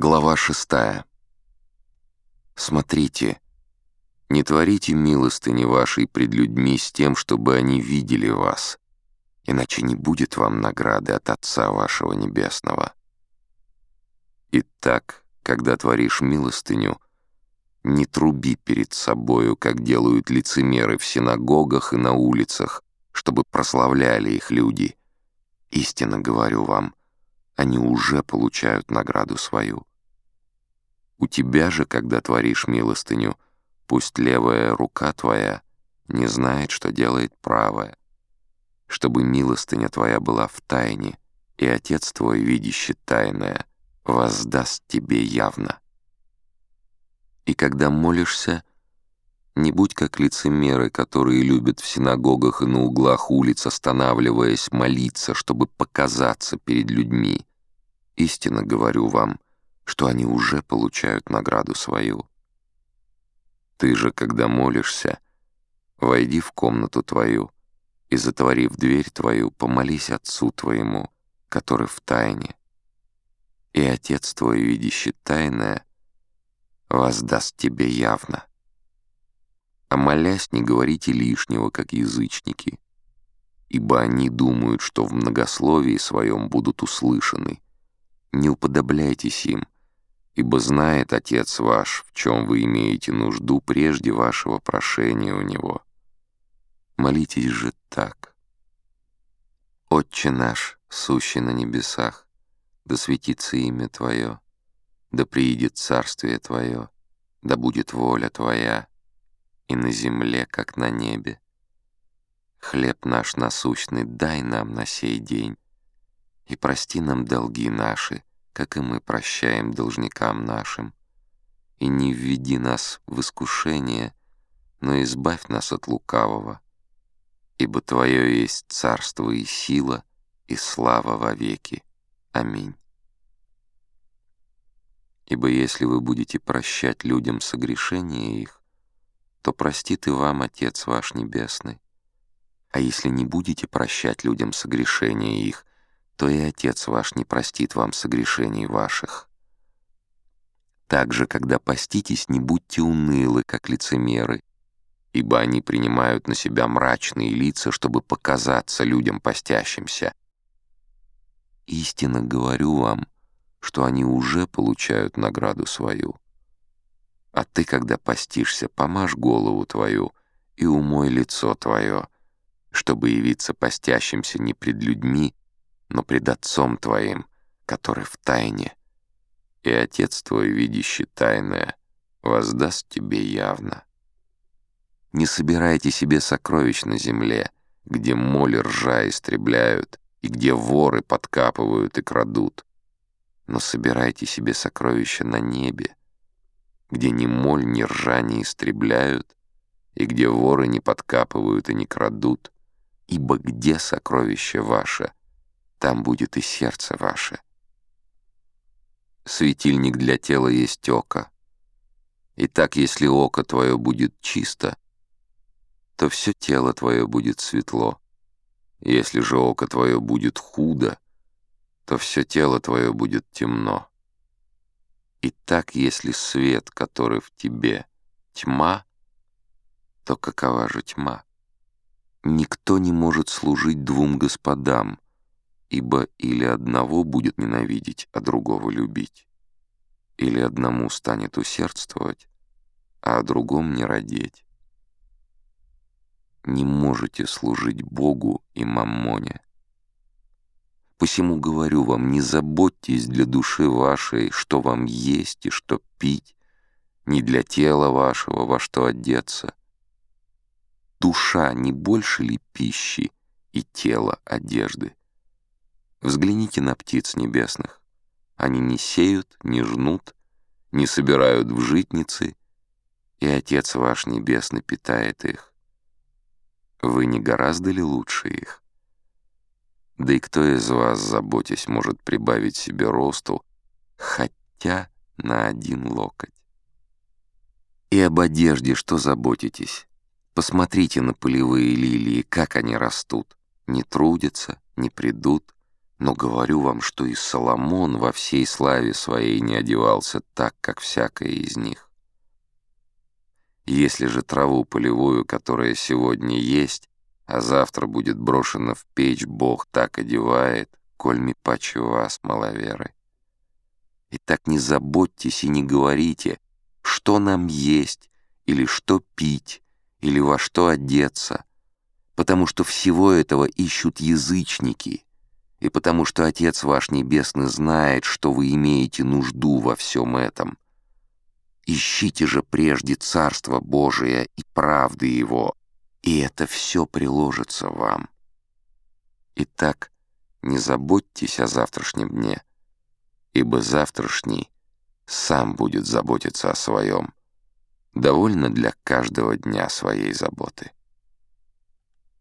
Глава шестая. Смотрите, не творите милостыни вашей пред людьми с тем, чтобы они видели вас, иначе не будет вам награды от Отца вашего Небесного. Итак, когда творишь милостыню, не труби перед собою, как делают лицемеры в синагогах и на улицах, чтобы прославляли их люди. Истинно говорю вам, они уже получают награду свою. У тебя же, когда творишь милостыню, пусть левая рука твоя не знает, что делает правая, чтобы милостыня твоя была в тайне, и Отец твой, видящий тайное, воздаст тебе явно. И когда молишься, не будь как лицемеры, которые любят в синагогах и на углах улиц, останавливаясь, молиться, чтобы показаться перед людьми. Истинно говорю вам — что они уже получают награду свою. Ты же, когда молишься, войди в комнату твою и, затворив дверь твою, помолись Отцу твоему, который в тайне. И Отец твой, видящий тайное, воздаст тебе явно. А молясь, не говорите лишнего, как язычники, ибо они думают, что в многословии своем будут услышаны. Не уподобляйтесь им — ибо знает Отец ваш, в чем вы имеете нужду прежде вашего прошения у Него. Молитесь же так. Отче наш, сущий на небесах, да светится имя Твое, да приидет царствие Твое, да будет воля Твоя, и на земле, как на небе. Хлеб наш насущный дай нам на сей день, и прости нам долги наши, как и мы прощаем должникам нашим. И не введи нас в искушение, но избавь нас от лукавого, ибо Твое есть царство и сила, и слава вовеки. Аминь. Ибо если вы будете прощать людям согрешения их, то простит и вам Отец ваш Небесный. А если не будете прощать людям согрешения их, то и Отец ваш не простит вам согрешений ваших. Также, когда поститесь, не будьте унылы, как лицемеры, ибо они принимают на себя мрачные лица, чтобы показаться людям постящимся. Истинно говорю вам, что они уже получают награду свою. А ты, когда постишься, помажь голову твою и умой лицо твое, чтобы явиться постящимся не пред людьми, но пред Отцом Твоим, который в тайне. И Отец Твой, видящий тайное, воздаст Тебе явно. Не собирайте себе сокровищ на земле, где моли ржа истребляют, и где воры подкапывают и крадут. Но собирайте себе сокровища на небе, где ни моль, ни ржа не истребляют, и где воры не подкапывают и не крадут, ибо где сокровище ваше, там будет и сердце ваше. Светильник для тела есть око. Итак, если око твое будет чисто, то все тело твое будет светло. Если же око твое будет худо, то все тело твое будет темно. Итак, если свет, который в тебе, тьма, то какова же тьма? Никто не может служить двум господам — ибо или одного будет ненавидеть, а другого любить, или одному станет усердствовать, а о другом не родить. Не можете служить Богу и маммоне. Посему говорю вам, не заботьтесь для души вашей, что вам есть и что пить, не для тела вашего, во что одеться. Душа не больше ли пищи и тело одежды? Взгляните на птиц небесных. Они не сеют, не жнут, не собирают в житницы, и Отец ваш Небесный питает их. Вы не гораздо ли лучше их? Да и кто из вас, заботясь, может прибавить себе росту, хотя на один локоть? И об одежде что заботитесь? Посмотрите на полевые лилии, как они растут. Не трудятся, не придут, Но говорю вам, что и Соломон во всей славе своей не одевался так, как всякая из них. Если же траву полевую, которая сегодня есть, а завтра будет брошена в печь, Бог так одевает, коль ми паче вас, маловеры. И так не заботьтесь и не говорите, что нам есть, или что пить, или во что одеться, потому что всего этого ищут язычники, и потому что Отец ваш Небесный знает, что вы имеете нужду во всем этом. Ищите же прежде Царство Божие и правды Его, и это все приложится вам. Итак, не заботьтесь о завтрашнем дне, ибо завтрашний сам будет заботиться о своем. Довольно для каждого дня своей заботы.